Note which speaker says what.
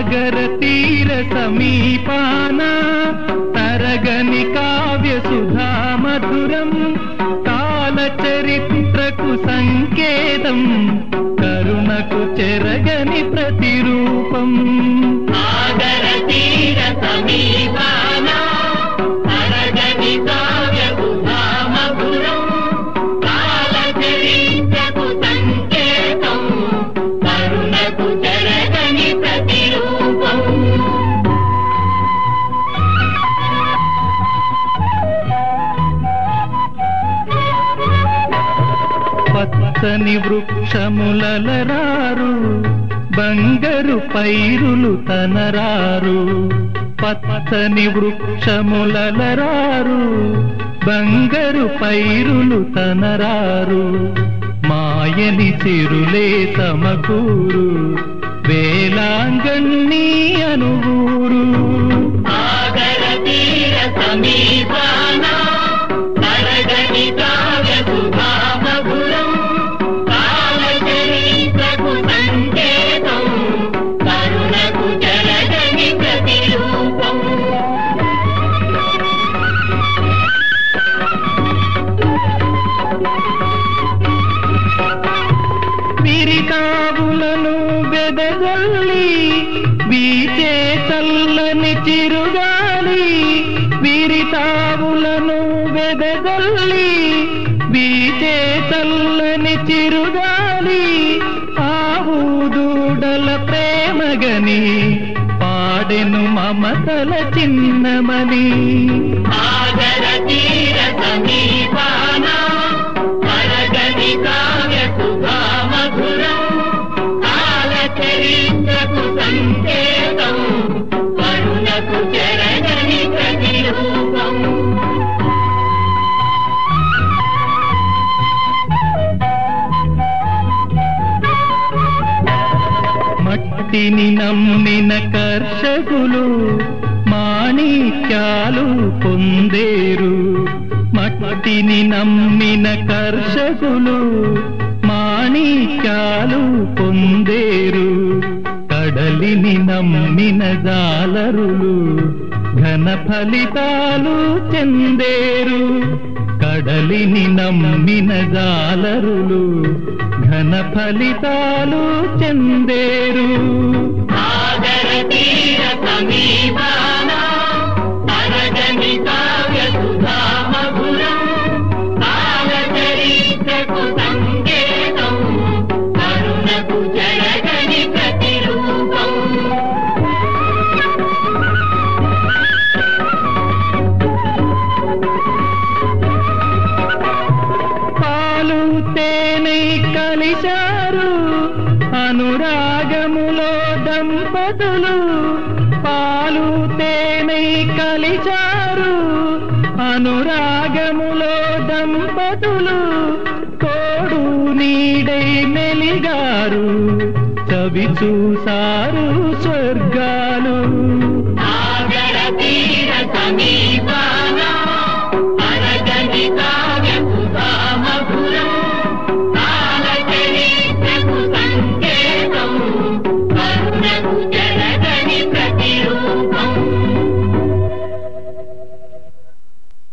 Speaker 1: సాగర తీర సమీపాన తరగని కావ్య సుధా మధురం కాల చరిత్రకు సంకేతం కరుణకు చెరగని ప్రతిరూపం
Speaker 2: సాగర తీర సమీపా
Speaker 1: పచ్చని వృక్షములలరారు బంగరు పైరులు తనరారు. పచ్చని వృక్షములలరారు బంగరు పైరులు తనరారు. మాయని చిరులే సమకూరు. వేలాంగణి అనుగూరు
Speaker 2: సాగర తీర
Speaker 1: వెదగల్లి వీచే చల్లని చిరుగాలి విరితావులను వెదగల్లి వీచే చల్లని చిరుగాలి ఆవు దూడల ప్రేమగని పాడెను మమతల చిన్నమని.
Speaker 2: సాగర తీర సమీపానా కరుణకు జరగని ప్రతిరూపం
Speaker 1: మట్టిని నమ్మిన కర్షకులు మాణిక్యాలు పొందేరు. మట్టిని నమ్మిన కర్షకులు మాణిక్యాలు పొందేరు. కదలిని నమ్మిన జాలరులు ఘన ఫలితాలు చెందేరు. కడలిని నమ్మిన జాలరులు ఘన ఫలితాలు చెందేరు.
Speaker 2: సాగర తీర సమీపాన
Speaker 1: దంపతులు పాలు తేనె కలిచారు. అనురాగములో దంపతులు తోడు నీడై మెలిగారు. చవి చూసారు స్వర్గాలు.
Speaker 2: సమీపా